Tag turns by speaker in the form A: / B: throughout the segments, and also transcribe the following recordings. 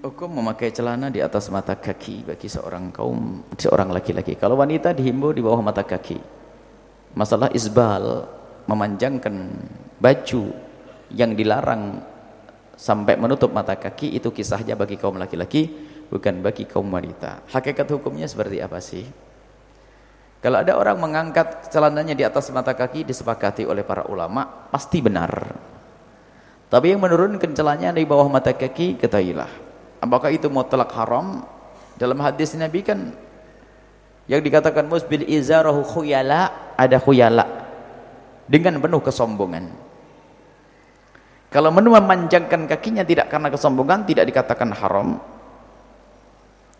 A: hukum memakai celana di atas mata kaki bagi seorang kaum seorang laki-laki. Kalau wanita dihimbau di bawah mata kaki. Masalah isbal memanjangkan baju yang dilarang sampai menutup mata kaki itu kisahnya bagi kaum laki-laki bukan bagi kaum wanita. Hakikat hukumnya seperti apa sih? Kalau ada orang mengangkat celananya di atas mata kaki disepakati oleh para ulama pasti benar. Tapi yang menurunkan celananya di bawah mata kaki ketahuilah. Apakah itu mutlak haram? Dalam hadis Nabi kan yang dikatakan musbil izarahu khuyala ada khuyala dengan penuh kesombongan. Kalau menu memanjangkan kakinya tidak karena kesombongan tidak dikatakan haram.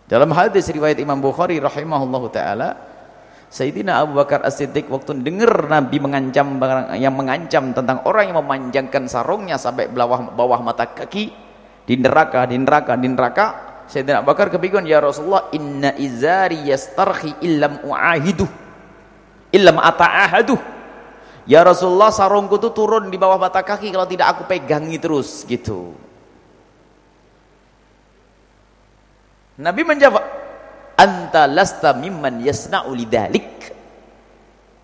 A: Dalam hadis riwayat Imam Bukhari rahimahullahu taala Sayyidina Abu Bakar As-Siddiq waktu dengar Nabi mengancam yang mengancam tentang orang yang memanjangkan sarungnya sampai bawah bawah mata kaki di neraka, di neraka, di neraka. Sayyidina Abu Bakar kebingungan, "Ya Rasulullah, inna izari yastarhi illam uahidu. Illam ata'ahadu." Ya Rasulullah, sarungku itu turun di bawah mata kaki kalau tidak aku pegangi terus gitu. Nabi menjawab, anta lasta mimman yasna'u lidalik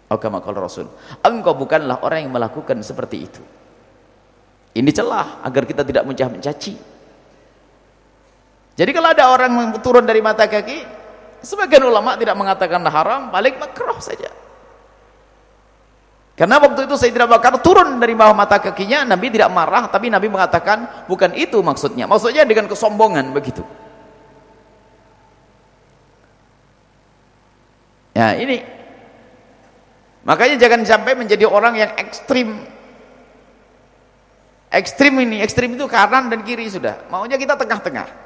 A: atau kama Rasul engkau bukanlah orang yang melakukan seperti itu ini celah agar kita tidak mencah mencaci jadi kalau ada orang turun dari mata kaki sebagian ulama tidak mengatakan haram paling makruh saja karena waktu itu Sayyidina Bakar turun dari bawah mata kakinya Nabi tidak marah tapi Nabi mengatakan bukan itu maksudnya maksudnya dengan kesombongan begitu Ya ini. Makanya jangan sampai menjadi orang yang ekstrim. Ekstrim ini, ekstrim itu kanan dan kiri sudah. Maunya kita tengah-tengah.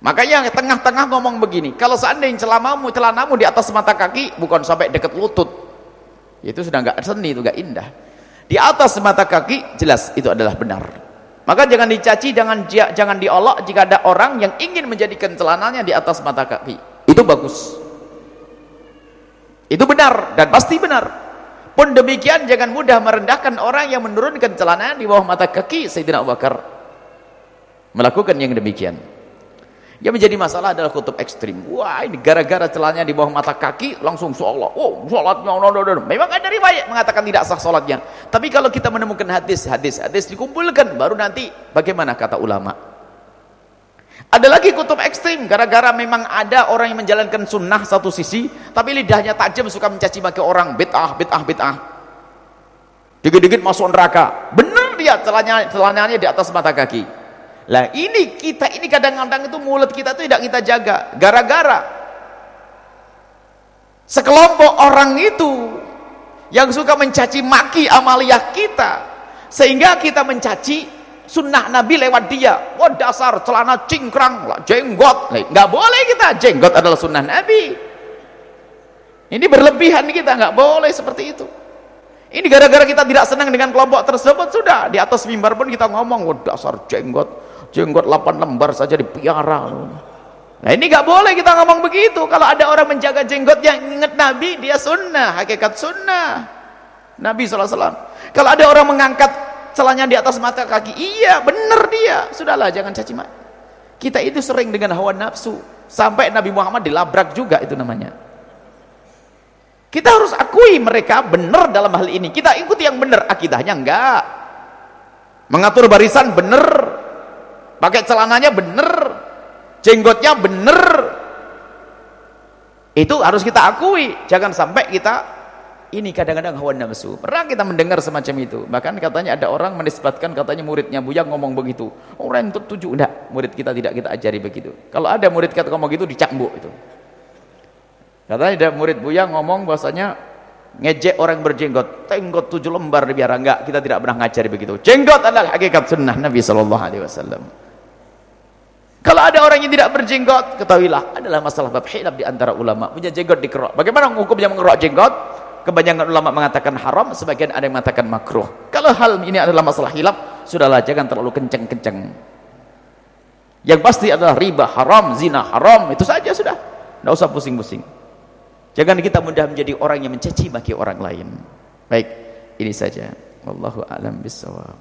A: Makanya tengah-tengah ngomong begini. Kalau seandainya celanamu, celanamu di atas mata kaki, bukan sampai dekat lutut. Itu sudah nggak seni, itu nggak indah. Di atas mata kaki, jelas itu adalah benar. Maka jangan dicaci, jangan jangan diolok jika ada orang yang ingin menjadikan celananya di atas mata kaki. Itu bagus. Itu benar dan pasti benar. Pun demikian jangan mudah merendahkan orang yang menurunkan celana di bawah mata kaki Sayyidina Abu Bakar. Melakukan yang demikian. Yang menjadi masalah adalah kutub ekstrim. Wah ini gara-gara celananya di bawah mata kaki langsung sholat. Oh sholatnya. No, no, no. Memang ada riwayat mengatakan tidak sah sholatnya. Tapi kalau kita menemukan hadis, hadis, hadis dikumpulkan. Baru nanti bagaimana kata ulama. Ada lagi kutub ekstrim, gara-gara memang ada orang yang menjalankan sunnah satu sisi, tapi lidahnya tajam suka mencaci maki orang, bid'ah, bid'ah, bid'ah. Dikit-dikit masuk neraka. Benar dia celananya, celananya di atas mata kaki. Lah ini kita ini kadang-kadang itu mulut kita itu tidak kita jaga. Gara-gara sekelompok orang itu yang suka mencaci maki amaliyah kita, sehingga kita mencaci sunnah Nabi lewat dia. Wah dasar celana cingkrang lah jenggot. Nggak boleh kita jenggot adalah sunnah Nabi. Ini berlebihan kita nggak boleh seperti itu. Ini gara-gara kita tidak senang dengan kelompok tersebut sudah di atas mimbar pun kita ngomong wah dasar jenggot jenggot 8 lembar saja dipiara nah ini nggak boleh kita ngomong begitu. Kalau ada orang menjaga jenggot yang ingat Nabi dia sunnah hakikat sunnah. Nabi SAW kalau ada orang mengangkat celahnya di atas mata kaki iya benar dia. Sudahlah jangan caci maki. Kita itu sering dengan hawa nafsu. Sampai Nabi Muhammad dilabrak juga itu namanya. Kita harus akui mereka benar dalam hal ini. Kita ikuti yang benar. Akidahnya enggak. Mengatur barisan benar pakai celananya benar jenggotnya benar itu harus kita akui jangan sampai kita ini kadang-kadang hawa nafsu. Pernah kita mendengar semacam itu. Bahkan katanya ada orang menisbatkan katanya muridnya Buya ngomong begitu. Orang yang tertuju. Enggak, murid kita tidak kita ajari begitu. Kalau ada murid kita ngomong begitu dicambuk itu. Katanya ada murid Buya ngomong bahasanya ngejek orang berjenggot. Tenggot tujuh lembar biar enggak. Kita tidak pernah ngajari begitu. Jenggot adalah hakikat sunnah Nabi sallallahu alaihi wasallam. Kalau ada orang yang tidak berjenggot, ketahuilah adalah masalah bab hilaf di antara ulama. Punya jenggot dikerok. Bagaimana hukumnya mengerok jenggot? kebanyakan ulama mengatakan haram sebagian ada yang mengatakan makruh. Kalau hal ini adalah masalah hilaf sudahlah jangan terlalu kenceng-kenceng. Yang pasti adalah riba haram zina haram itu saja sudah. Tidak usah pusing-pusing. Jangan kita mudah menjadi orang yang mencaci maki orang lain. Baik ini saja. Wallahu alam bisawab